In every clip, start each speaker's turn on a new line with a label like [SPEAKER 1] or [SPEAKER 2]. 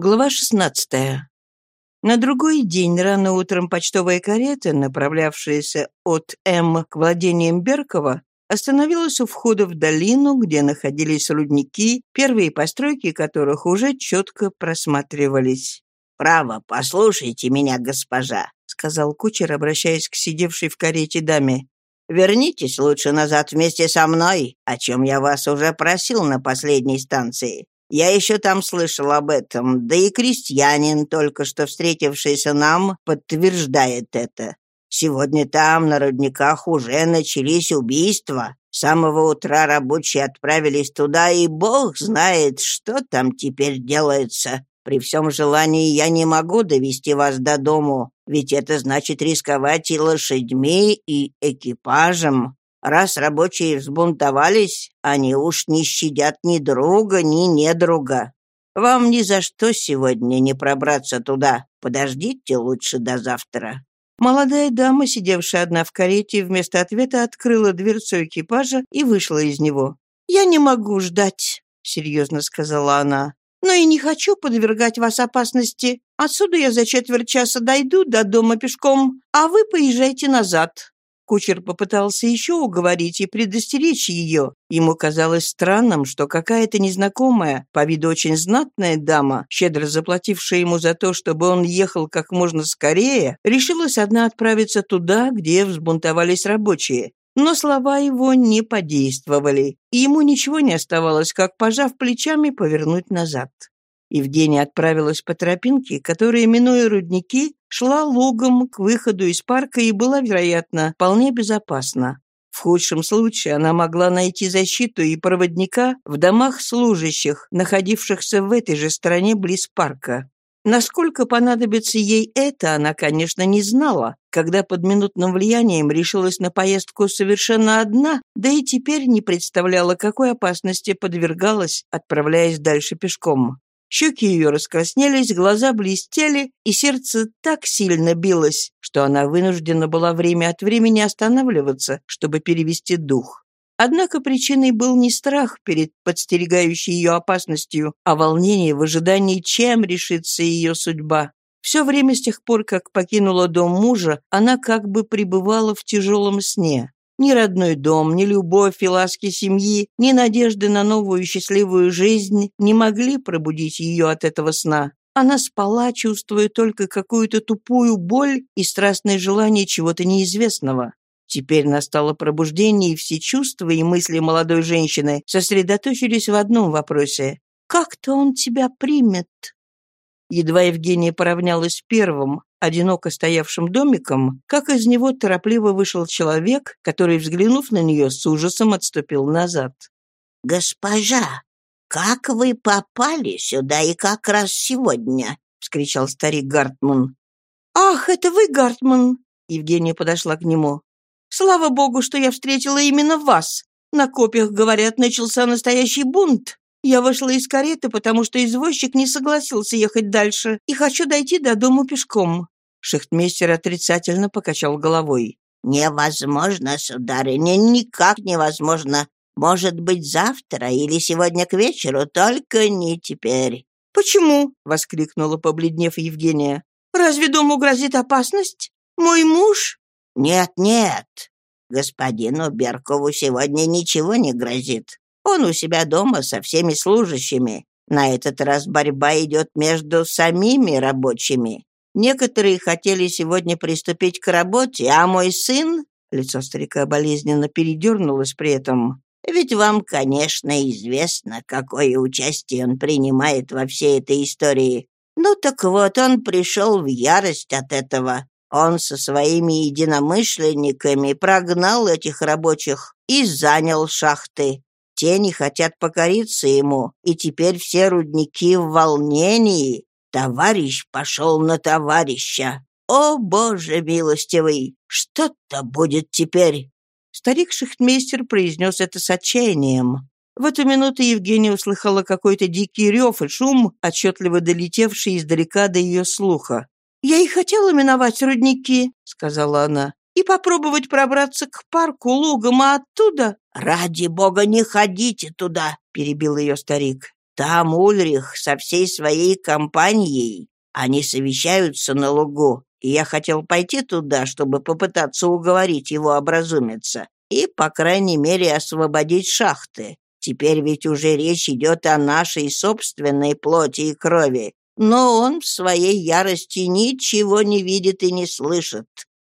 [SPEAKER 1] Глава 16. На другой день рано утром почтовая карета, направлявшаяся от М к владениям Беркова, остановилась у входа в долину, где находились рудники, первые постройки которых уже четко просматривались.
[SPEAKER 2] «Право, послушайте меня, госпожа», —
[SPEAKER 1] сказал кучер, обращаясь к сидевшей в карете даме.
[SPEAKER 2] «Вернитесь лучше назад вместе со мной, о чем я вас уже просил на последней станции. Я еще там слышал об этом, да и крестьянин, только что встретившийся нам, подтверждает это. Сегодня там, на рудниках, уже начались убийства. С самого утра рабочие отправились туда, и бог знает, что там теперь делается. При всем желании я не могу довести вас до дому, ведь это значит рисковать и лошадьми, и экипажем. Раз рабочие взбунтовались, они уж не щадят ни друга, ни недруга. Вам ни за что сегодня не пробраться туда. Подождите лучше до завтра».
[SPEAKER 1] Молодая дама, сидевшая одна в карете, вместо ответа открыла дверцу экипажа и вышла из него. «Я не могу ждать», — серьезно сказала она. «Но и не хочу подвергать вас опасности. Отсюда я за четверть часа дойду до дома пешком, а вы поезжайте назад. Кучер попытался еще уговорить и предостеречь ее. Ему казалось странным, что какая-то незнакомая, по виду очень знатная дама, щедро заплатившая ему за то, чтобы он ехал как можно скорее, решилась одна отправиться туда, где взбунтовались рабочие. Но слова его не подействовали, и ему ничего не оставалось, как, пожав плечами, повернуть назад. Евгения отправилась по тропинке, которая, минуя рудники, шла лугом к выходу из парка и была, вероятно, вполне безопасна. В худшем случае она могла найти защиту и проводника в домах служащих, находившихся в этой же стороне близ парка. Насколько понадобится ей это, она, конечно, не знала, когда под минутным влиянием решилась на поездку совершенно одна, да и теперь не представляла, какой опасности подвергалась, отправляясь дальше пешком. Щеки ее раскраснелись, глаза блестели, и сердце так сильно билось, что она вынуждена была время от времени останавливаться, чтобы перевести дух. Однако причиной был не страх перед подстерегающей ее опасностью, а волнение в ожидании, чем решится ее судьба. Все время с тех пор, как покинула дом мужа, она как бы пребывала в тяжелом сне. Ни родной дом, ни любовь и ласки семьи, ни надежды на новую счастливую жизнь не могли пробудить ее от этого сна. Она спала, чувствуя только какую-то тупую боль и страстное желание чего-то неизвестного. Теперь настало пробуждение, и все чувства и мысли молодой женщины сосредоточились в одном вопросе. «Как-то он тебя примет?» Едва Евгения поравнялась первым, одиноко стоявшим домиком, как из него торопливо вышел человек, который, взглянув на нее, с ужасом отступил назад.
[SPEAKER 2] «Госпожа, как вы попали сюда и как раз сегодня?» — вскричал старик Гартман.
[SPEAKER 1] «Ах, это вы, Гартман!» Евгения подошла к нему. «Слава богу, что я встретила именно вас. На копиях, говорят, начался настоящий бунт. Я вышла из кареты, потому что извозчик не согласился ехать дальше, и хочу дойти до дому пешком». Шехтмейстер отрицательно покачал головой.
[SPEAKER 2] «Невозможно, сударыня, никак невозможно. Может быть, завтра или сегодня к вечеру, только не теперь».
[SPEAKER 1] «Почему?» — воскликнула, побледнев Евгения. «Разве дому грозит опасность? Мой муж?»
[SPEAKER 2] «Нет-нет, господину Беркову сегодня ничего не грозит. Он у себя дома со всеми служащими. На этот раз борьба идет между самими рабочими. Некоторые хотели сегодня приступить к работе, а мой сын...» Лицо старика болезненно передернулось при этом. «Ведь вам, конечно, известно, какое участие он принимает во всей этой истории. Ну так вот, он пришел в ярость от этого. Он со своими единомышленниками прогнал этих рабочих и занял шахты. Те не хотят покориться ему, и теперь все рудники в волнении. Товарищ пошел на товарища. О, Боже милостивый, что-то будет теперь.
[SPEAKER 1] Старик-шахтмейстер произнес это с отчаянием. В эту минуту Евгения услыхала какой-то дикий рев и шум, отчетливо долетевший издалека до ее слуха. «Я и хотела миновать рудники», — сказала она и попробовать пробраться к парку лугом, а оттуда...»
[SPEAKER 2] «Ради бога, не ходите туда!» — перебил ее старик. Там Ульрих со всей своей компанией. Они совещаются на лугу, и я хотел пойти туда, чтобы попытаться уговорить его образумиться и, по крайней мере, освободить шахты. Теперь ведь уже речь идет о нашей собственной плоти и крови. Но он в своей ярости ничего не видит и не слышит.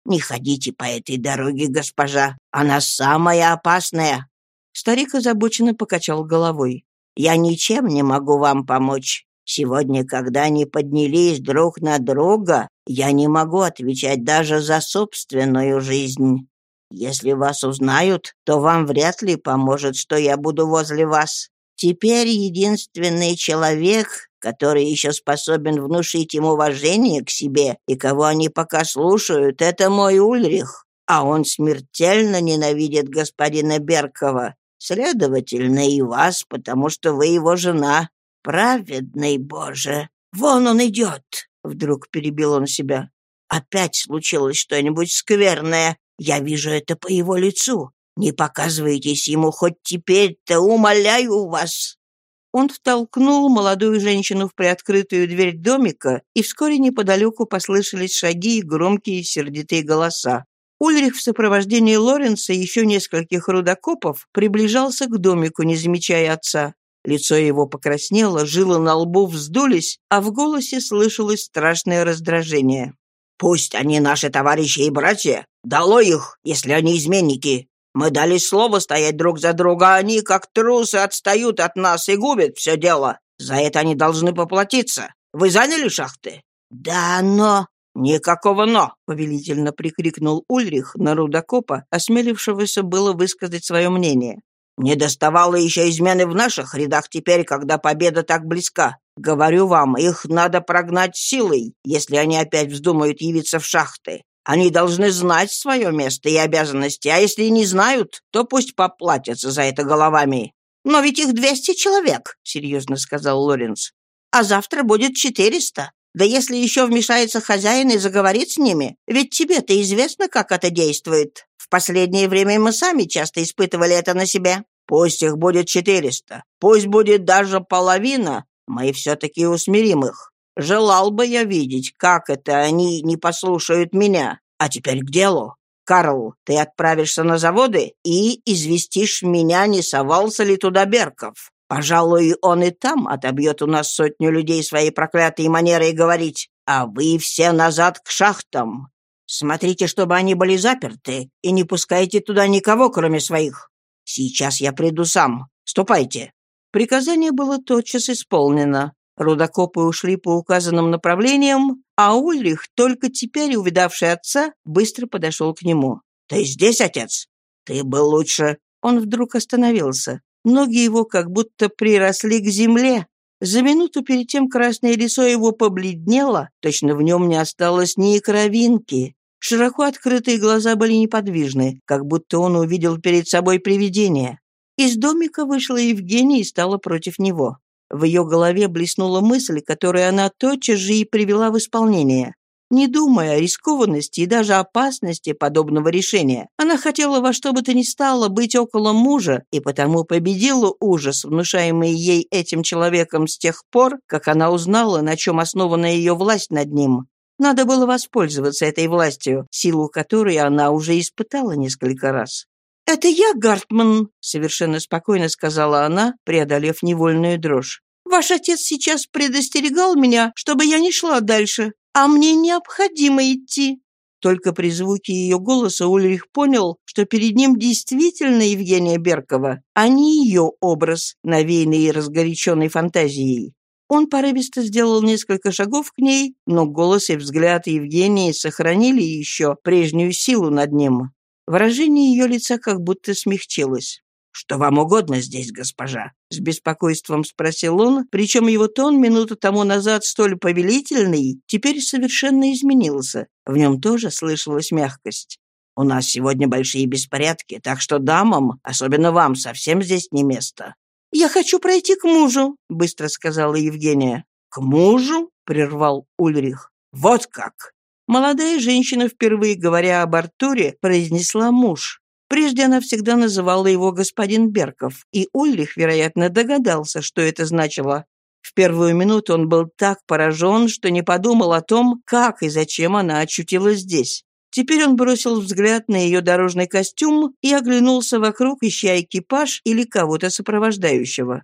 [SPEAKER 2] Не ходите по этой дороге, госпожа. Она самая опасная.
[SPEAKER 1] Старик озабоченно покачал головой.
[SPEAKER 2] Я ничем не могу вам помочь. Сегодня, когда они поднялись друг на друга, я не могу отвечать даже за собственную жизнь. Если вас узнают, то вам вряд ли поможет, что я буду возле вас. Теперь единственный человек, который еще способен внушить им уважение к себе и кого они пока слушают, это мой Ульрих, а он смертельно ненавидит господина Беркова. Следовательно, и вас, потому что вы его жена. Праведный Боже! Вон он идет!» Вдруг перебил он себя. «Опять случилось что-нибудь скверное. Я вижу это по его лицу. Не показывайтесь ему хоть теперь-то, умоляю вас!»
[SPEAKER 1] Он втолкнул молодую женщину в приоткрытую дверь домика, и вскоре неподалеку послышались шаги и громкие сердитые голоса. Ульрих в сопровождении Лоренса и еще нескольких рудокопов приближался к домику, не замечая отца. Лицо его покраснело, жилы на лбу вздулись, а в голосе слышалось страшное раздражение.
[SPEAKER 2] «Пусть они наши товарищи и братья. Дало их, если они изменники. Мы дали слово стоять друг за друга, а они, как трусы, отстают от нас и губят все дело. За это они должны поплатиться. Вы заняли шахты?»
[SPEAKER 1] «Да, но...»
[SPEAKER 2] «Никакого «но», —
[SPEAKER 1] повелительно прикрикнул Ульрих на рудокопа, осмелившегося было высказать свое мнение.
[SPEAKER 2] «Не доставало еще измены в наших рядах теперь, когда победа так близка. Говорю вам, их надо прогнать силой, если они опять вздумают явиться в шахты. Они должны знать свое место и обязанности, а если не знают, то пусть поплатятся за это головами».
[SPEAKER 1] «Но ведь их двести человек», — серьезно сказал Лоренс. «А завтра будет четыреста. Да если еще вмешается хозяин и заговорит с ними, ведь тебе-то известно, как это действует. В последнее время мы сами часто испытывали это на себе.
[SPEAKER 2] Пусть их будет четыреста, пусть будет даже половина, мы все-таки усмирим их. Желал бы я видеть, как это они не послушают меня. А теперь к делу. Карл, ты отправишься на заводы и известишь меня, не совался ли туда Берков. Пожалуй, он и там отобьет у нас сотню людей своей проклятой манерой говорить, а вы все назад к шахтам. Смотрите, чтобы они были заперты, и не пускайте туда никого, кроме своих. Сейчас я приду сам. Ступайте».
[SPEAKER 1] Приказание было тотчас исполнено. Рудокопы ушли по указанным направлениям, а Ульрих, только теперь увидавший отца, быстро подошел к нему.
[SPEAKER 2] «Ты здесь, отец? Ты был лучше...»
[SPEAKER 1] Он вдруг остановился. Ноги его как будто приросли к земле. За минуту перед тем красное лицо его побледнело, точно в нем не осталось ни кровинки. Широко открытые глаза были неподвижны, как будто он увидел перед собой привидение. Из домика вышла Евгения и стала против него. В ее голове блеснула мысль, которую она тотчас же и привела в исполнение. Не думая о рискованности и даже опасности подобного решения, она хотела во что бы то ни стало быть около мужа и потому победила ужас, внушаемый ей этим человеком с тех пор, как она узнала, на чем основана ее власть над ним. Надо было воспользоваться этой властью, силу которой она уже испытала несколько раз. «Это я, Гартман», — совершенно спокойно сказала она, преодолев невольную дрожь. «Ваш отец сейчас предостерегал меня, чтобы я не шла дальше а мне необходимо идти». Только при звуке ее голоса Ульрих понял, что перед ним действительно Евгения Беркова, а не ее образ, навеянный и разгоряченной фантазией. Он порывисто сделал несколько шагов к ней, но голос и взгляд Евгении сохранили еще прежнюю силу над ним. Выражение ее лица как будто смягчилось.
[SPEAKER 2] «Что вам угодно здесь, госпожа?»
[SPEAKER 1] — с беспокойством спросил он, причем его тон минуту тому назад столь повелительный, теперь совершенно изменился. В нем тоже слышалась мягкость.
[SPEAKER 2] «У нас сегодня большие беспорядки, так что дамам, особенно вам, совсем здесь не место».
[SPEAKER 1] «Я хочу пройти к мужу», — быстро сказала Евгения.
[SPEAKER 2] «К мужу?» — прервал Ульрих. «Вот как!»
[SPEAKER 1] Молодая женщина, впервые говоря об Артуре, произнесла «муж». Прежде она всегда называла его господин Берков, и Ульрих, вероятно, догадался, что это значило. В первую минуту он был так поражен, что не подумал о том, как и зачем она очутилась здесь. Теперь он бросил взгляд на ее дорожный костюм и оглянулся вокруг, ища экипаж или кого-то сопровождающего.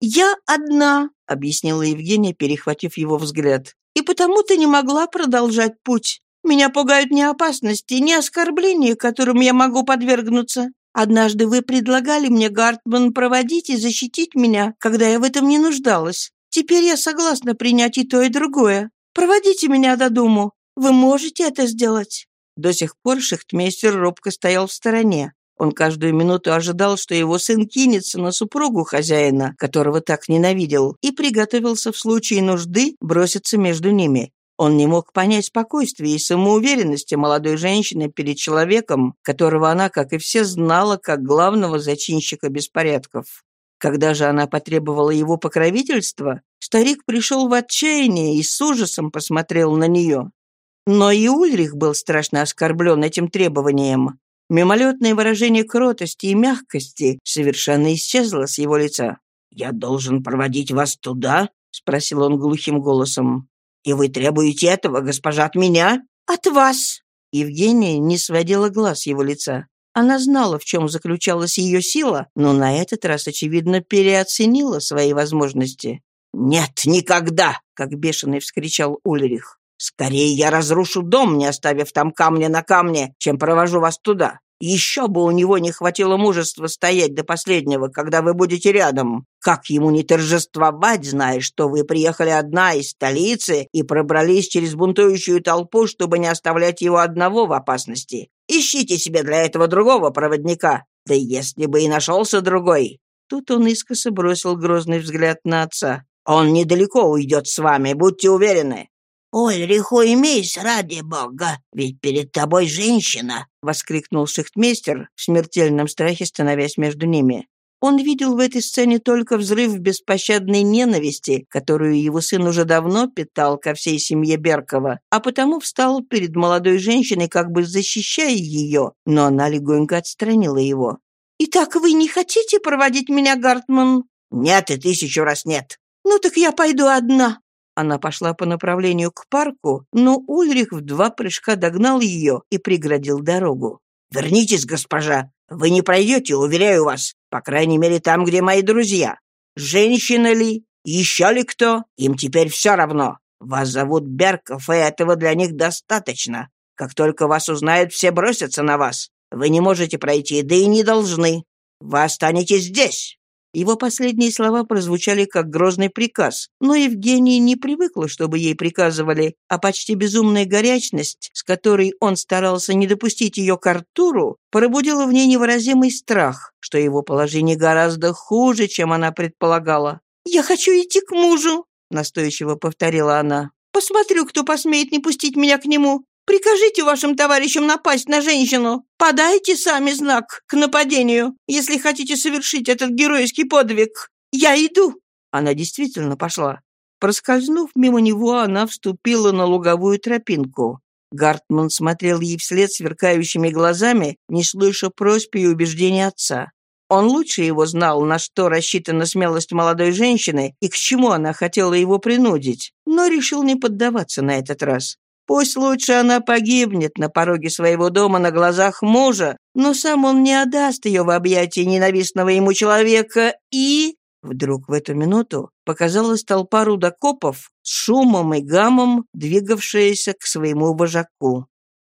[SPEAKER 1] «Я одна», — объяснила Евгения, перехватив его взгляд, «и потому ты не могла продолжать путь. Меня пугают не опасности, не оскорбления, которым я могу подвергнуться. Однажды вы предлагали мне, Гартман, проводить и защитить меня, когда я в этом не нуждалась. Теперь я согласна принять и то, и другое. Проводите меня до дому. Вы можете это сделать?» До сих пор шехтмейстер робко стоял в стороне. Он каждую минуту ожидал, что его сын кинется на супругу хозяина, которого так ненавидел, и приготовился в случае нужды броситься между ними. Он не мог понять спокойствия и самоуверенности молодой женщины перед человеком, которого она, как и все, знала как главного зачинщика беспорядков. Когда же она потребовала его покровительства, старик пришел в отчаяние и с ужасом посмотрел на нее. Но и Ульрих был страшно оскорблен этим требованием. Мимолетное выражение кротости и мягкости совершенно исчезло с его лица. «Я должен проводить вас туда?» — спросил он глухим голосом. «И вы требуете этого, госпожа, от меня?» «От вас!» Евгения не сводила глаз его лица. Она знала, в чем заключалась ее сила, но на этот раз, очевидно, переоценила свои возможности. «Нет, никогда!» — как бешеный вскричал Ульрих. «Скорее я разрушу дом, не оставив там камня на камне, чем провожу вас туда. Еще бы у него не хватило мужества стоять до последнего, когда вы будете рядом. Как ему не торжествовать, зная, что вы приехали одна из столицы и пробрались через бунтующую толпу, чтобы не оставлять его одного в опасности? Ищите себе для этого другого проводника. Да если бы и нашелся другой. Тут он искоса бросил грозный взгляд на отца. Он недалеко уйдет с вами, будьте уверены.
[SPEAKER 2] «Ольриху имейся ради бога, ведь перед тобой женщина!»
[SPEAKER 1] — воскликнул шихтмейстер, в смертельном страхе становясь между ними. Он видел в этой сцене только взрыв беспощадной ненависти, которую его сын уже давно питал ко всей семье Беркова, а потому встал перед молодой женщиной, как бы защищая ее, но она легонько отстранила его. «Итак, вы не хотите проводить меня, Гартман?»
[SPEAKER 2] «Нет и тысячу раз нет».
[SPEAKER 1] «Ну так я пойду одна», она пошла по направлению к парку, но Ульрих в два прыжка догнал ее и преградил дорогу.
[SPEAKER 2] «Вернитесь, госпожа! Вы не пройдете, уверяю вас. По крайней мере, там, где мои друзья. Женщина ли? Еще ли кто? Им теперь все равно. Вас зовут Берков, и этого для них достаточно. Как только вас узнают, все бросятся на вас. Вы не можете пройти, да и не должны. Вы останетесь здесь.
[SPEAKER 1] Его последние слова прозвучали как грозный приказ, но Евгения не привыкла, чтобы ей приказывали, а почти безумная горячность, с которой он старался не допустить ее к Артуру, пробудила в ней невыразимый страх, что его положение гораздо хуже, чем она предполагала. «Я хочу идти к мужу», — настойчиво повторила она. «Посмотрю, кто посмеет не пустить меня к нему. Прикажите вашим товарищам напасть на женщину. Подайте сами знак к нападению, если хотите совершить этот геройский подвиг. Я иду». Она действительно пошла. Проскользнув мимо него, она вступила на луговую тропинку. Гартман смотрел ей вслед сверкающими глазами, не слыша просьб и убеждений отца. Он лучше его знал, на что рассчитана смелость молодой женщины и к чему она хотела его принудить, но решил не поддаваться на этот раз. Пусть лучше она погибнет на пороге своего дома на глазах мужа, но сам он не отдаст ее в объятия ненавистного ему человека и... Вдруг в эту минуту показалась толпа рудокопов с шумом и гамом, двигавшаяся к своему вожаку.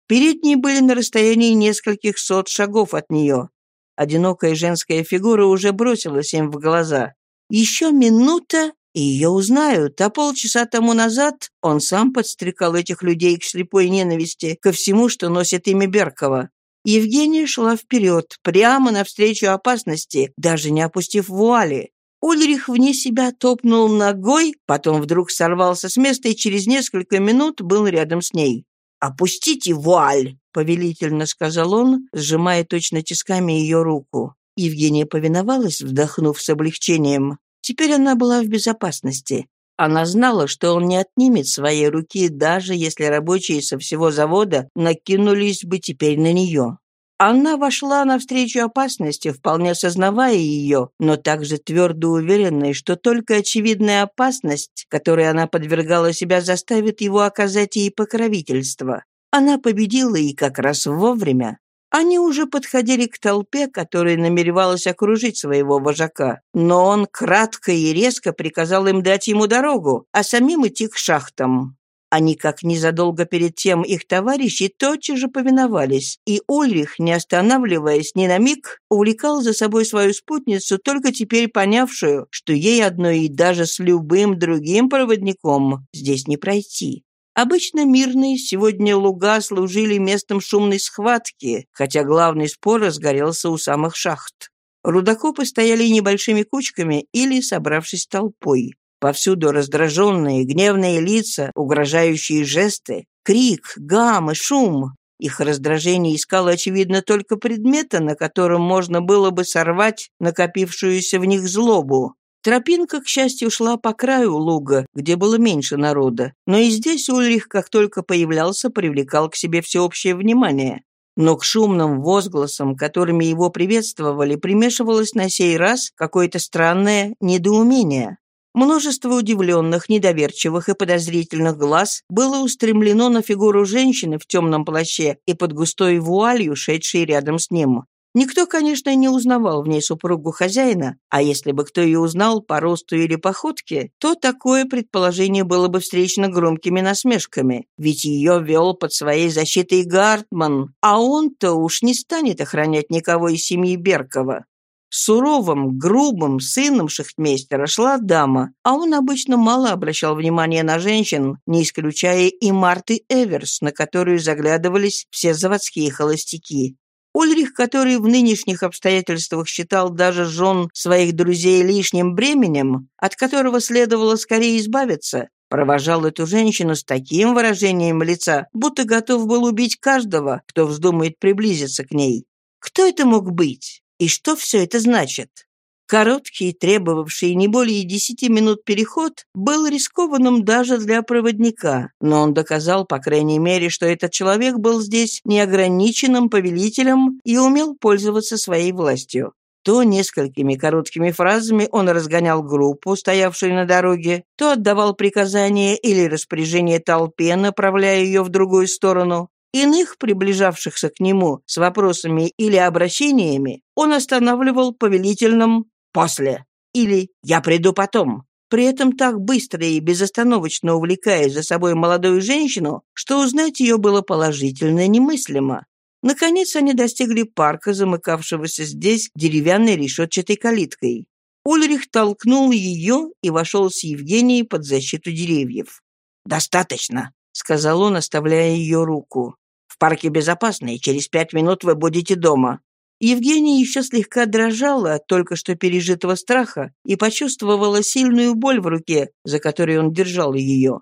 [SPEAKER 1] Передние были на расстоянии нескольких сот шагов от нее. Одинокая женская фигура уже бросилась им в глаза. Еще минута, и ее узнают, а полчаса тому назад он сам подстрекал этих людей к слепой ненависти ко всему, что носит имя Беркова. Евгения шла вперед, прямо навстречу опасности, даже не опустив вуали. Ульрих вне себя топнул ногой, потом вдруг сорвался с места и через несколько минут был рядом с ней. «Опустите вуаль!» — повелительно сказал он, сжимая точно тисками ее руку. Евгения повиновалась, вдохнув с облегчением. Теперь она была в безопасности. Она знала, что он не отнимет своей руки, даже если рабочие со всего завода накинулись бы теперь на нее. Она вошла навстречу опасности, вполне сознавая ее, но также твердо уверенной, что только очевидная опасность, которой она подвергала себя, заставит его оказать ей покровительство. Она победила и как раз вовремя. Они уже подходили к толпе, которая намеревалась окружить своего вожака, но он кратко и резко приказал им дать ему дорогу, а самим идти к шахтам. Они, как незадолго перед тем их товарищи, тотчас же повиновались, и Ульрих, не останавливаясь ни на миг, увлекал за собой свою спутницу, только теперь понявшую, что ей одной и даже с любым другим проводником здесь не пройти. Обычно мирные сегодня луга служили местом шумной схватки, хотя главный спор разгорелся у самых шахт. Рудокопы стояли небольшими кучками или собравшись толпой. Повсюду раздраженные, гневные лица, угрожающие жесты, крик, гам и шум. Их раздражение искало, очевидно, только предмета, на котором можно было бы сорвать накопившуюся в них злобу. Тропинка, к счастью, шла по краю луга, где было меньше народа, но и здесь Ульрих, как только появлялся, привлекал к себе всеобщее внимание. Но к шумным возгласам, которыми его приветствовали, примешивалось на сей раз какое-то странное недоумение. Множество удивленных, недоверчивых и подозрительных глаз было устремлено на фигуру женщины в темном плаще и под густой вуалью, шедшей рядом с ним. Никто, конечно, не узнавал в ней супругу хозяина, а если бы кто ее узнал по росту или походке, то такое предположение было бы встречено громкими насмешками, ведь ее вел под своей защитой Гартман, а он-то уж не станет охранять никого из семьи Беркова. Суровым, грубым сыном шахтмейстера шла дама, а он обычно мало обращал внимания на женщин, не исключая и Марты Эверс, на которую заглядывались все заводские холостяки. Ульрих, который в нынешних обстоятельствах считал даже жен своих друзей лишним бременем, от которого следовало скорее избавиться, провожал эту женщину с таким выражением лица, будто готов был убить каждого, кто вздумает приблизиться к ней. Кто это мог быть? И что все это значит? Короткий, требовавший не более десяти минут переход, был рискованным даже для проводника, но он доказал, по крайней мере, что этот человек был здесь неограниченным повелителем и умел пользоваться своей властью. То несколькими короткими фразами он разгонял группу, стоявшую на дороге, то отдавал приказания или распоряжение толпе, направляя ее в другую сторону, Иных, приближавшихся к нему с вопросами или обращениями, он останавливал повелительным «после» или «я приду потом», при этом так быстро и безостановочно увлекая за собой молодую женщину, что узнать ее было положительно немыслимо. Наконец они достигли парка, замыкавшегося здесь деревянной решетчатой калиткой. Ульрих толкнул ее и вошел с Евгенией под защиту деревьев. «Достаточно», — сказал он, оставляя ее руку. «В парке безопасно, и через пять минут вы будете дома». Евгения еще слегка дрожала от только что пережитого страха и почувствовала сильную боль в руке, за которой он держал ее.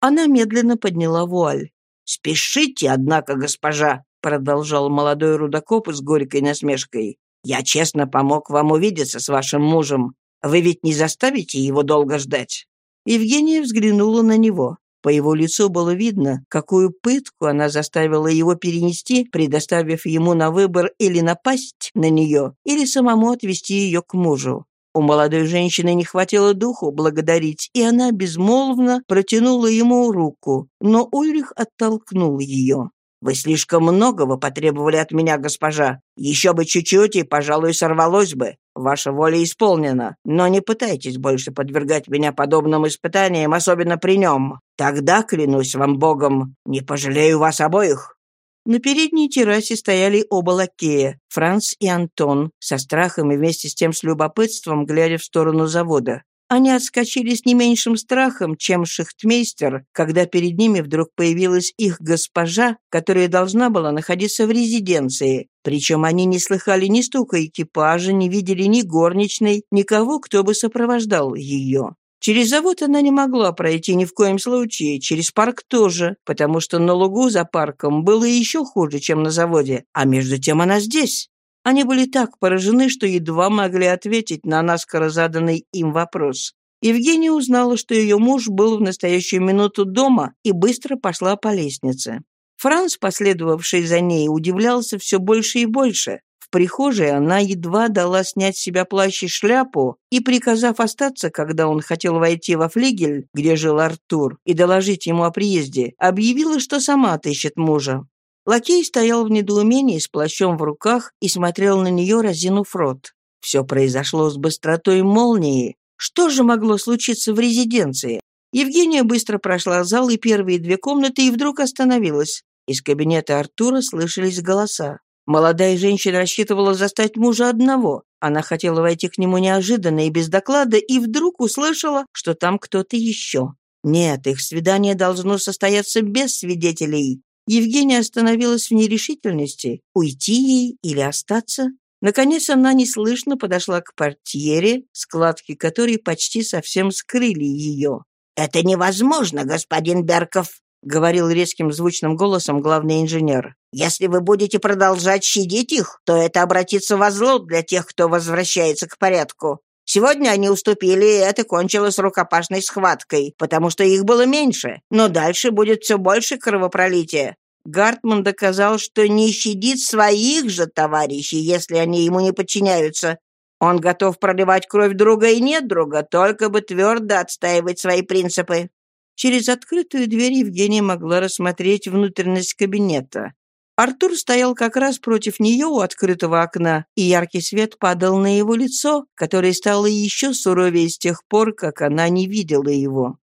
[SPEAKER 1] Она медленно подняла вуаль. «Спешите, однако, госпожа», — продолжал молодой рудокоп с горькой насмешкой. «Я честно помог вам увидеться с вашим мужем. Вы ведь не заставите его долго ждать?» Евгения взглянула на него. По его лицу было видно, какую пытку она заставила его перенести, предоставив ему на выбор или напасть на нее, или самому отвести ее к мужу. У молодой женщины не хватило духу благодарить, и она безмолвно протянула ему руку, но Ульрих оттолкнул ее. «Вы слишком многого потребовали от меня, госпожа. Еще бы чуть-чуть, и, пожалуй, сорвалось бы. Ваша воля исполнена, но не пытайтесь больше подвергать меня подобным испытаниям, особенно при нем. Тогда, клянусь вам Богом, не пожалею вас обоих». На передней террасе стояли оба лакея, Франц и Антон, со страхом и вместе с тем с любопытством, глядя в сторону завода. Они отскочили с не меньшим страхом, чем шахтмейстер, когда перед ними вдруг появилась их госпожа, которая должна была находиться в резиденции. Причем они не слыхали ни стука экипажа, не видели ни горничной, никого, кто бы сопровождал ее. Через завод она не могла пройти ни в коем случае, через парк тоже, потому что на лугу за парком было еще хуже, чем на заводе, а между тем она здесь. Они были так поражены, что едва могли ответить на наскоро заданный им вопрос. Евгения узнала, что ее муж был в настоящую минуту дома и быстро пошла по лестнице. Франц, последовавший за ней, удивлялся все больше и больше. В прихожей она едва дала снять с себя плащ и шляпу и, приказав остаться, когда он хотел войти во флигель, где жил Артур, и доложить ему о приезде, объявила, что сама отыщет мужа. Лакей стоял в недоумении с плащом в руках и смотрел на нее, разинув рот. Все произошло с быстротой молнии. Что же могло случиться в резиденции? Евгения быстро прошла зал и первые две комнаты и вдруг остановилась. Из кабинета Артура слышались голоса. Молодая женщина рассчитывала застать мужа одного. Она хотела войти к нему неожиданно и без доклада, и вдруг услышала, что там кто-то еще. Нет, их свидание должно состояться без свидетелей. Евгения остановилась в нерешительности, уйти ей или остаться. Наконец она неслышно подошла к портьере, складки которой почти совсем скрыли ее.
[SPEAKER 2] «Это невозможно, господин Берков», — говорил резким звучным голосом главный инженер. «Если вы будете продолжать щадить их, то это обратится во зло для тех, кто возвращается к порядку. Сегодня они уступили, и это кончилось рукопашной схваткой, потому что их было меньше. Но дальше будет все больше кровопролития. Гартман доказал, что не щадит своих же товарищей, если они ему не подчиняются. Он готов проливать кровь друга и нет друга, только бы твердо отстаивать свои принципы.
[SPEAKER 1] Через открытую дверь Евгения могла рассмотреть внутренность кабинета. Артур стоял как раз против нее у открытого окна, и яркий свет падал на его лицо, которое стало еще суровее с тех пор, как она не видела его.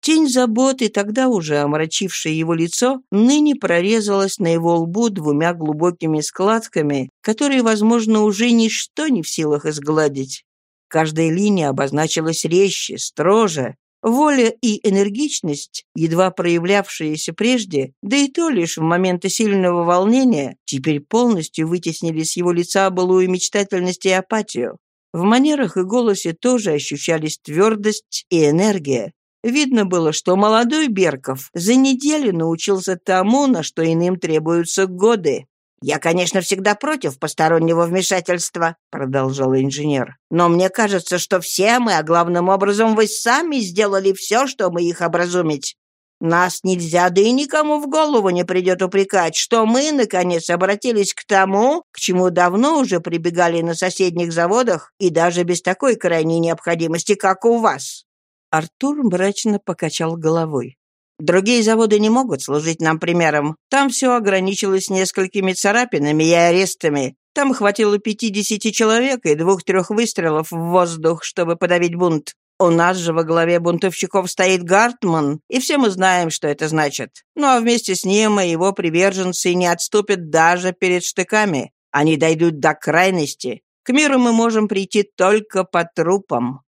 [SPEAKER 1] Тень заботы, тогда уже омрачившая его лицо, ныне прорезалась на его лбу двумя глубокими складками, которые, возможно, уже ничто не в силах изгладить. Каждая линия обозначилась резче, строже. Воля и энергичность, едва проявлявшиеся прежде, да и то лишь в моменты сильного волнения, теперь полностью вытеснили с его лица былую мечтательность и апатию. В манерах и голосе тоже ощущались твердость и энергия, Видно было, что молодой Берков за неделю научился тому, на что иным требуются годы.
[SPEAKER 2] «Я, конечно, всегда против постороннего вмешательства», — продолжал инженер. «Но мне кажется, что все мы, а главным образом вы сами сделали все, чтобы их образумить. Нас нельзя, да и никому в голову не придет упрекать, что мы, наконец, обратились к тому, к чему давно уже прибегали на соседних заводах и даже без такой крайней необходимости, как у вас.
[SPEAKER 1] Артур мрачно покачал головой. «Другие заводы не могут служить нам примером. Там все ограничилось несколькими царапинами и арестами. Там хватило пятидесяти человек и двух-трех выстрелов в воздух, чтобы подавить бунт. У нас же во главе бунтовщиков стоит Гартман, и все мы знаем, что это значит. Ну а вместе с ним и его приверженцы не отступят даже перед штыками. Они дойдут до крайности. К миру мы можем прийти только по трупам».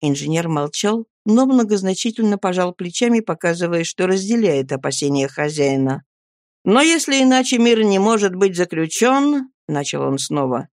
[SPEAKER 1] Инженер молчал, но многозначительно пожал плечами, показывая, что разделяет опасения хозяина. «Но если иначе мир не может быть заключен», — начал он снова,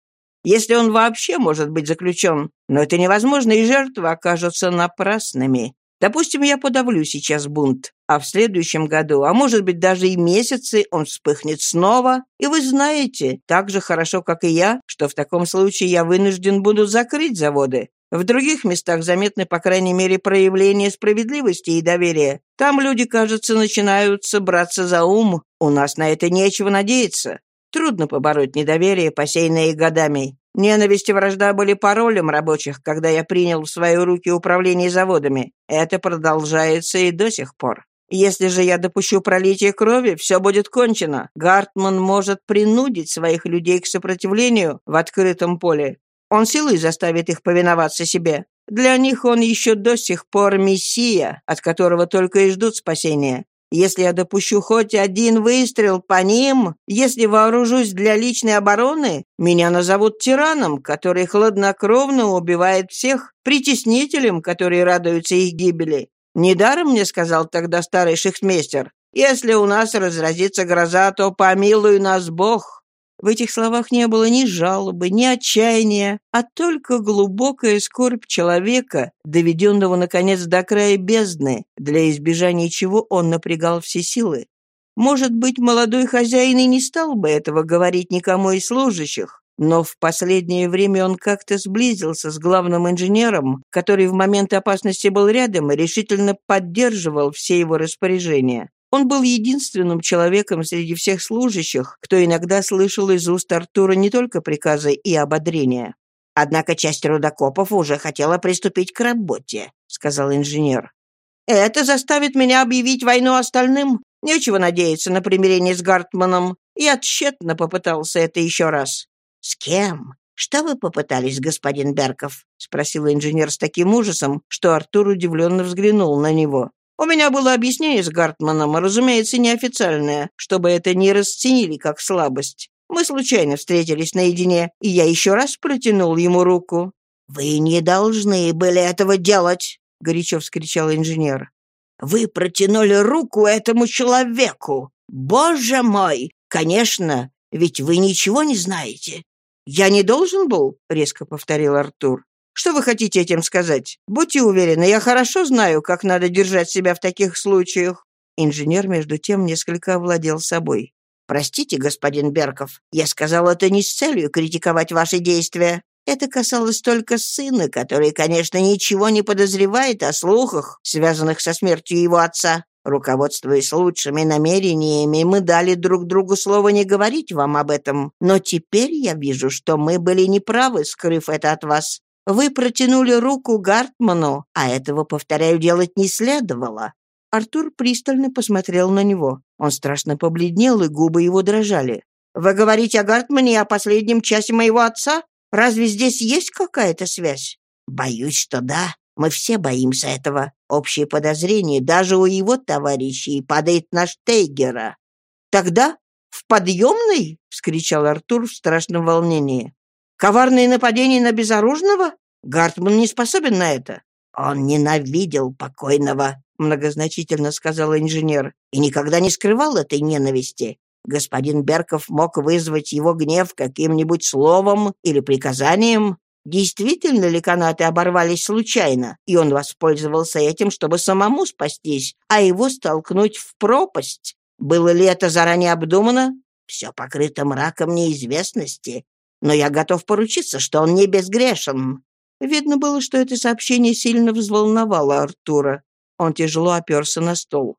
[SPEAKER 1] «если он вообще может быть заключен, но это невозможно, и жертвы окажутся напрасными. Допустим, я подавлю сейчас бунт, а в следующем году, а может быть даже и месяцы, он вспыхнет снова, и вы знаете, так же хорошо, как и я, что в таком случае я вынужден буду закрыть заводы, в других местах заметны, по крайней мере, проявления справедливости и доверия. Там люди, кажется, начинаются браться за ум. У нас на это нечего надеяться. Трудно побороть недоверие, посеянное годами. Ненависть и вражда были паролем рабочих, когда я принял в свои руки управление заводами. Это продолжается и до сих пор. Если же я допущу пролитие крови, все будет кончено. Гартман может принудить своих людей к сопротивлению в открытом поле. Он силой заставит их повиноваться себе. Для них он еще до сих пор мессия, от которого только и ждут спасения. Если я допущу хоть один выстрел по ним, если вооружусь для личной обороны, меня назовут тираном, который хладнокровно убивает всех, притеснителем, который радуется их гибели. Недаром мне сказал тогда старый шехмейстер, если у нас разразится гроза, то помилуй нас Бог. В этих словах не было ни жалобы, ни отчаяния, а только глубокая скорбь человека, доведенного, наконец, до края бездны, для избежания чего он напрягал все силы. Может быть, молодой хозяин и не стал бы этого говорить никому из служащих, но в последнее время он как-то сблизился с главным инженером, который в момент опасности был рядом и решительно поддерживал все его распоряжения. Он был единственным человеком среди всех служащих, кто иногда слышал из уст Артура не только приказы и ободрения.
[SPEAKER 2] «Однако часть рудокопов уже хотела приступить к работе», — сказал инженер. «Это заставит меня объявить войну остальным. Нечего надеяться на примирение с Гартманом. Я тщетно попытался это еще раз». «С кем? Что вы попытались, господин Берков?» — спросил инженер с таким ужасом, что Артур удивленно взглянул на него.
[SPEAKER 1] У меня было объяснение с Гартманом, разумеется, неофициальное, чтобы это не расценили как слабость. Мы случайно встретились наедине, и я еще раз протянул ему руку.
[SPEAKER 2] «Вы не должны были этого делать!» — горячо вскричал инженер. «Вы протянули руку этому человеку! Боже мой! Конечно, ведь вы ничего не знаете!»
[SPEAKER 1] «Я не должен был?» — резко повторил Артур. Что вы хотите этим сказать? Будьте уверены, я хорошо знаю, как надо держать себя в таких случаях». Инженер, между тем, несколько овладел собой.
[SPEAKER 2] «Простите, господин Берков, я сказал это не с целью критиковать ваши действия. Это касалось только сына, который, конечно, ничего не подозревает о слухах, связанных со смертью его отца. Руководствуясь лучшими намерениями, мы дали друг другу слово не говорить вам об этом. Но теперь я вижу, что мы были неправы, скрыв это от вас. Вы протянули руку Гартману, а этого, повторяю, делать не следовало».
[SPEAKER 1] Артур пристально посмотрел на него. Он страшно побледнел, и губы его дрожали. «Вы говорите о Гартмане и о последнем часе моего отца? Разве здесь есть какая-то связь?»
[SPEAKER 2] «Боюсь, что да. Мы все боимся этого. Общее подозрение даже у его товарищей падает на Штейгера».
[SPEAKER 1] «Тогда в подъемной?» — вскричал Артур в страшном волнении. Коварные нападения на безоружного? Гартман не способен на это.
[SPEAKER 2] Он ненавидел покойного, многозначительно сказал инженер, и никогда не скрывал этой ненависти. Господин Берков мог вызвать его гнев каким-нибудь словом или приказанием. Действительно ли канаты оборвались случайно, и он воспользовался этим, чтобы самому спастись, а его столкнуть в пропасть? Было ли это заранее обдумано? Все покрыто мраком неизвестности, но я готов поручиться, что он не безгрешен».
[SPEAKER 1] Видно было, что это сообщение сильно взволновало Артура. Он тяжело оперся на стол.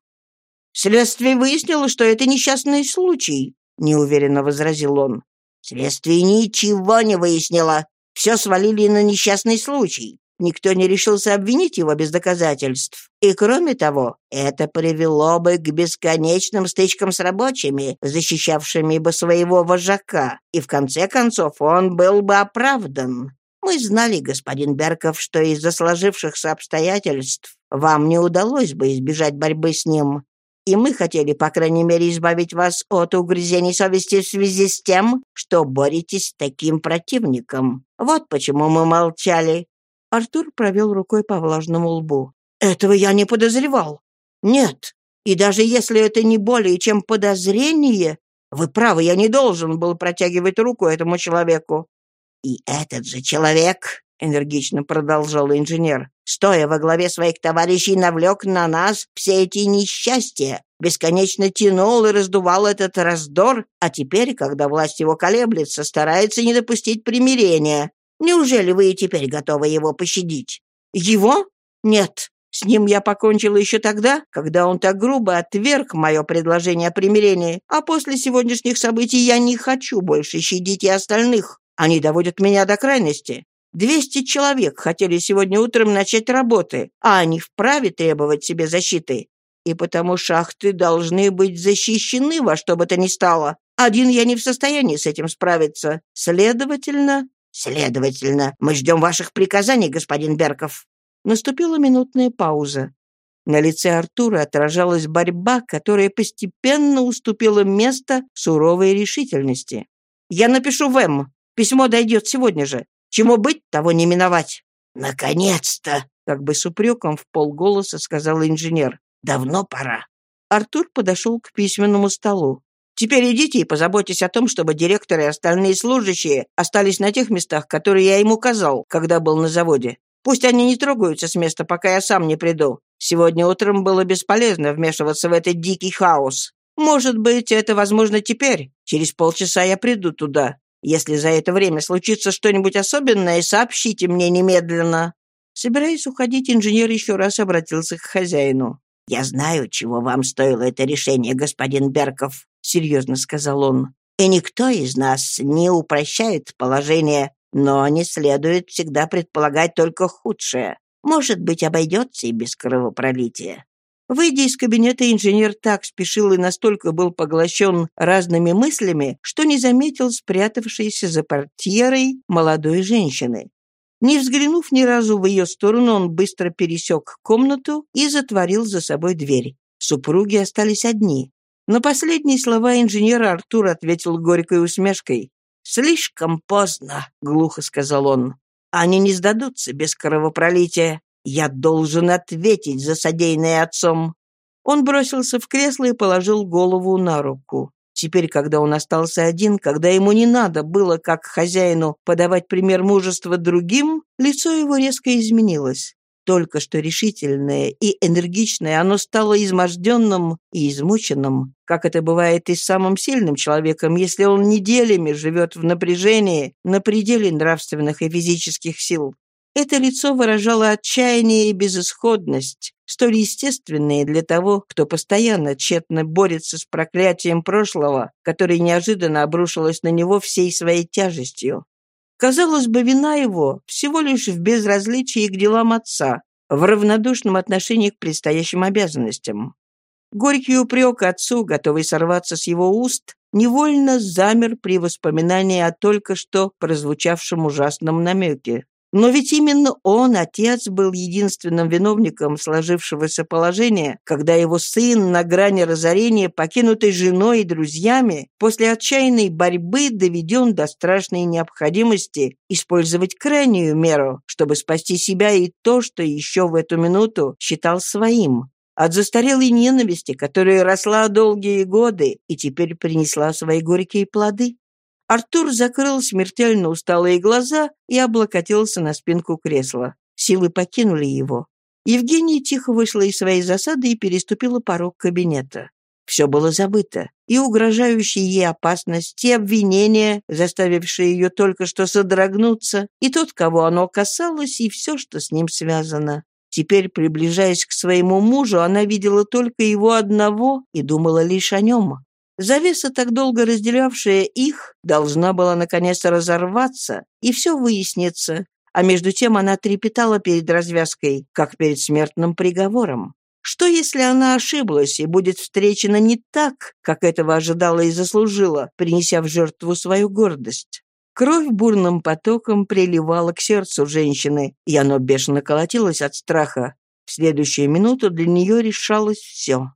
[SPEAKER 1] «Следствие выяснило, что это несчастный случай», — неуверенно возразил он.
[SPEAKER 2] «Следствие ничего не выяснило. Все свалили на несчастный случай. Никто не решился обвинить его без доказательств. И кроме того, это привело бы к бесконечным стычкам с рабочими, защищавшими бы своего вожака, и в конце концов он был бы оправдан. Мы знали, господин Берков, что из-за сложившихся обстоятельств вам не удалось бы избежать борьбы с ним. И мы хотели, по крайней мере, избавить вас от угрызений совести в связи с тем, что боретесь с таким противником. Вот почему мы молчали.
[SPEAKER 1] Артур провел рукой по влажному лбу. «Этого я не подозревал. Нет. И даже если это не более чем подозрение, вы правы, я не должен был протягивать руку этому человеку».
[SPEAKER 2] «И этот же человек», — энергично продолжал инженер, стоя во главе своих товарищей, навлек на нас все эти несчастья, бесконечно тянул и раздувал этот раздор, а теперь, когда власть его колеблется, старается не допустить примирения. Неужели вы и теперь готовы его пощадить?»
[SPEAKER 1] «Его? Нет. С ним я покончила еще тогда, когда он так грубо отверг мое предложение о примирении, а после сегодняшних событий я не хочу больше щадить и остальных. Они доводят меня до крайности. Двести человек хотели сегодня утром начать работы, а они вправе требовать себе защиты. И потому шахты должны быть защищены во что бы то ни стало. Один я не в состоянии с этим справиться. Следовательно,
[SPEAKER 2] «Следовательно, мы ждем ваших приказаний, господин Берков».
[SPEAKER 1] Наступила минутная пауза. На лице Артура отражалась борьба, которая постепенно уступила место суровой решительности. «Я напишу в М. Письмо дойдет сегодня же. Чему быть, того не миновать».
[SPEAKER 2] «Наконец-то!» — как бы с упреком в полголоса сказал инженер. «Давно пора».
[SPEAKER 1] Артур подошел к письменному столу. Теперь идите и позаботьтесь о том, чтобы директор и остальные служащие остались на тех местах, которые я им указал, когда был на заводе. Пусть они не трогаются с места, пока я сам не приду. Сегодня утром было бесполезно вмешиваться в этот дикий хаос. Может быть, это возможно теперь. Через полчаса я приду туда. Если за это время случится что-нибудь особенное, сообщите мне немедленно». Собираясь уходить, инженер еще раз обратился к хозяину.
[SPEAKER 2] «Я знаю, чего вам стоило это решение, господин Берков», — серьезно сказал он. «И никто из нас не упрощает положение, но не следует всегда предполагать только худшее. Может быть, обойдется и без кровопролития».
[SPEAKER 1] Выйдя из кабинета, инженер так спешил и настолько был поглощен разными мыслями, что не заметил спрятавшейся за портьерой молодой женщины. Не взглянув ни разу в ее сторону, он быстро пересек комнату и затворил за собой дверь. Супруги остались одни. На последние слова инженера Артур ответил горькой усмешкой. «Слишком поздно», — глухо сказал он. «Они не сдадутся без кровопролития. Я должен ответить за содеянное отцом». Он бросился в кресло и положил голову на руку. Теперь, когда он остался один, когда ему не надо было, как хозяину, подавать пример мужества другим, лицо его резко изменилось. Только что решительное и энергичное, оно стало изможденным и измученным, как это бывает и с самым сильным человеком, если он неделями живет в напряжении на пределе нравственных и физических сил. Это лицо выражало отчаяние и безысходность, столь естественные для того, кто постоянно тщетно борется с проклятием прошлого, которое неожиданно обрушилось на него всей своей тяжестью. Казалось бы, вина его всего лишь в безразличии к делам отца, в равнодушном отношении к предстоящим обязанностям. Горький упрек отцу, готовый сорваться с его уст, невольно замер при воспоминании о только что прозвучавшем ужасном намеке. Но ведь именно он, отец, был единственным виновником сложившегося положения, когда его сын на грани разорения, покинутый женой и друзьями, после отчаянной борьбы доведен до страшной необходимости использовать крайнюю меру, чтобы спасти себя и то, что еще в эту минуту считал своим. От застарелой ненависти, которая росла долгие годы и теперь принесла свои горькие плоды. Артур закрыл смертельно усталые глаза и облокотился на спинку кресла. Силы покинули его. Евгения тихо вышла из своей засады и переступила порог кабинета. Все было забыто. И угрожающие ей опасности, обвинения, заставившие ее только что содрогнуться, и тот, кого оно касалось, и все, что с ним связано. Теперь, приближаясь к своему мужу, она видела только его одного и думала лишь о нем. Завеса, так долго разделявшая их, должна была наконец разорваться, и все выяснится. А между тем она трепетала перед развязкой, как перед смертным приговором. Что, если она ошиблась и будет встречена не так, как этого ожидала и заслужила, принеся в жертву свою гордость? Кровь бурным потоком приливала к сердцу женщины, и оно бешено колотилось от страха. В следующую минуту для нее решалось все.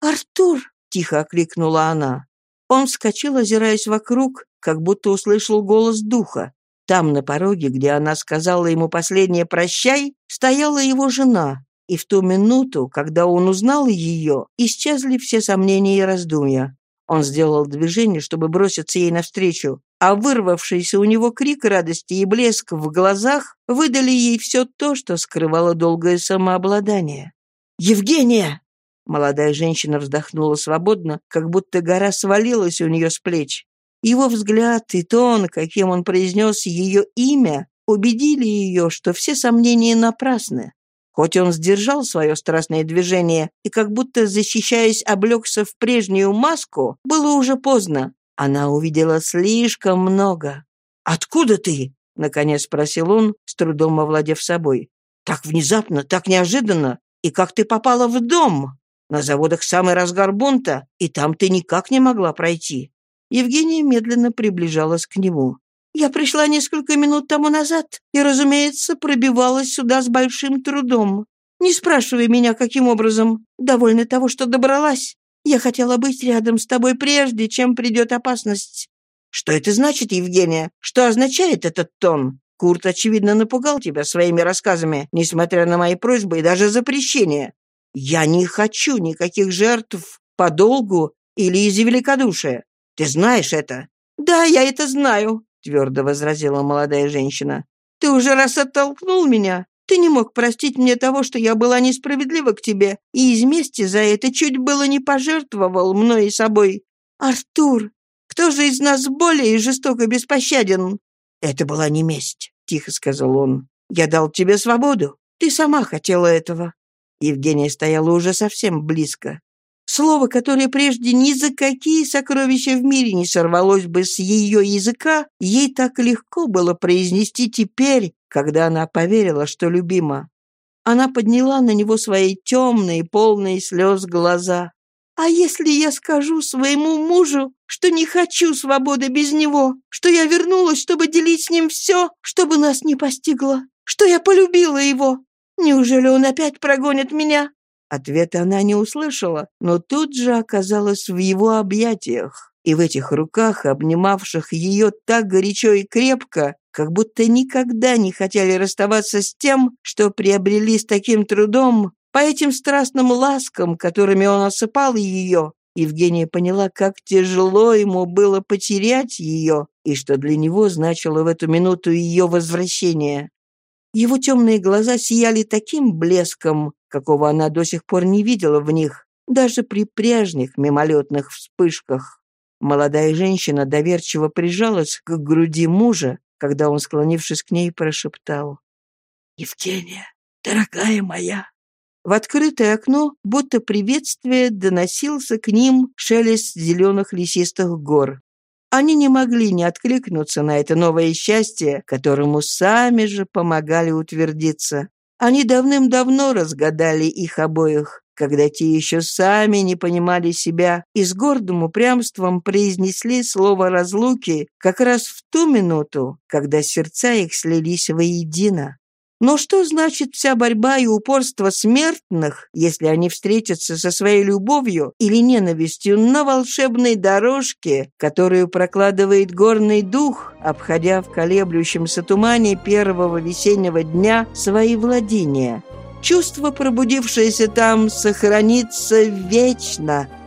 [SPEAKER 1] «Артур!» Тихо окликнула она. Он вскочил, озираясь вокруг, как будто услышал голос духа. Там, на пороге, где она сказала ему последнее «прощай», стояла его жена, и в ту минуту, когда он узнал ее, исчезли все сомнения и раздумья. Он сделал движение, чтобы броситься ей навстречу, а вырвавшийся у него крик радости и блеск в глазах выдали ей все то, что скрывало долгое самообладание. «Евгения!» Молодая женщина вздохнула свободно, как будто гора свалилась у нее с плеч. Его взгляд и тон, каким он произнес ее имя, убедили ее, что все сомнения напрасны. Хоть он сдержал свое страстное движение и как будто, защищаясь, облегся в прежнюю маску, было уже поздно. Она увидела слишком много. «Откуда ты?» — наконец спросил он, с трудом овладев собой. «Так внезапно, так неожиданно. И как ты попала в дом?» На заводах самый разгар бунта, и там ты никак не могла пройти». Евгения медленно приближалась к нему. «Я пришла несколько минут тому назад и, разумеется, пробивалась сюда с большим трудом. Не спрашивай меня, каким образом. Довольно того, что добралась. Я хотела быть рядом с тобой прежде, чем придет опасность». «Что это значит, Евгения? Что означает этот тон?» Курт, очевидно, напугал тебя своими рассказами, несмотря на мои просьбы и даже запрещения. Я не хочу никаких жертв по долгу или из-за великодушия. Ты знаешь это?» «Да, я это знаю», — твердо возразила молодая женщина. «Ты уже раз оттолкнул меня. Ты не мог простить мне того, что я была несправедлива к тебе, и из мести за это чуть было не пожертвовал мной и собой. Артур, кто же из нас более жестоко беспощаден?» «Это была не месть», — тихо сказал он. «Я дал тебе свободу. Ты сама хотела этого. Евгения стояла уже совсем близко. Слово, которое прежде ни за какие сокровища в мире не сорвалось бы с ее языка, ей так легко было произнести теперь, когда она поверила, что любима. Она подняла на него свои темные, полные слез глаза. «А если я скажу своему мужу, что не хочу свободы без него, что я вернулась, чтобы делить с ним все, чтобы нас не постигло, что я полюбила его, неужели он опять прогонит меня?» Ответа она не услышала, но тут же оказалась в его объятиях. И в этих руках, обнимавших ее так горячо и крепко, как будто никогда не хотели расставаться с тем, что приобрели с таким трудом, по этим страстным ласкам, которыми он осыпал ее, Евгения поняла, как тяжело ему было потерять ее, и что для него значило в эту минуту ее возвращение. Его темные глаза сияли таким блеском, какого она до сих пор не видела в них, даже при прежних мимолетных вспышках. Молодая женщина доверчиво прижалась к груди мужа, когда он, склонившись к ней, прошептал «Евгения, дорогая моя!» В открытое окно, будто приветствие, доносился к ним шелест зеленых лесистых гор. Они не могли не откликнуться на это новое счастье, которому сами же помогали утвердиться. Они давным-давно разгадали их обоих, когда те еще сами не понимали себя и с гордым упрямством произнесли слово разлуки как раз в ту минуту, когда сердца их слились воедино. Но что значит вся борьба и упорство смертных, если они встретятся со своей любовью или ненавистью на волшебной дорожке, которую прокладывает горный дух, обходя в колеблющемся тумане первого весеннего дня свои владения? Чувство, пробудившееся там, сохранится вечно –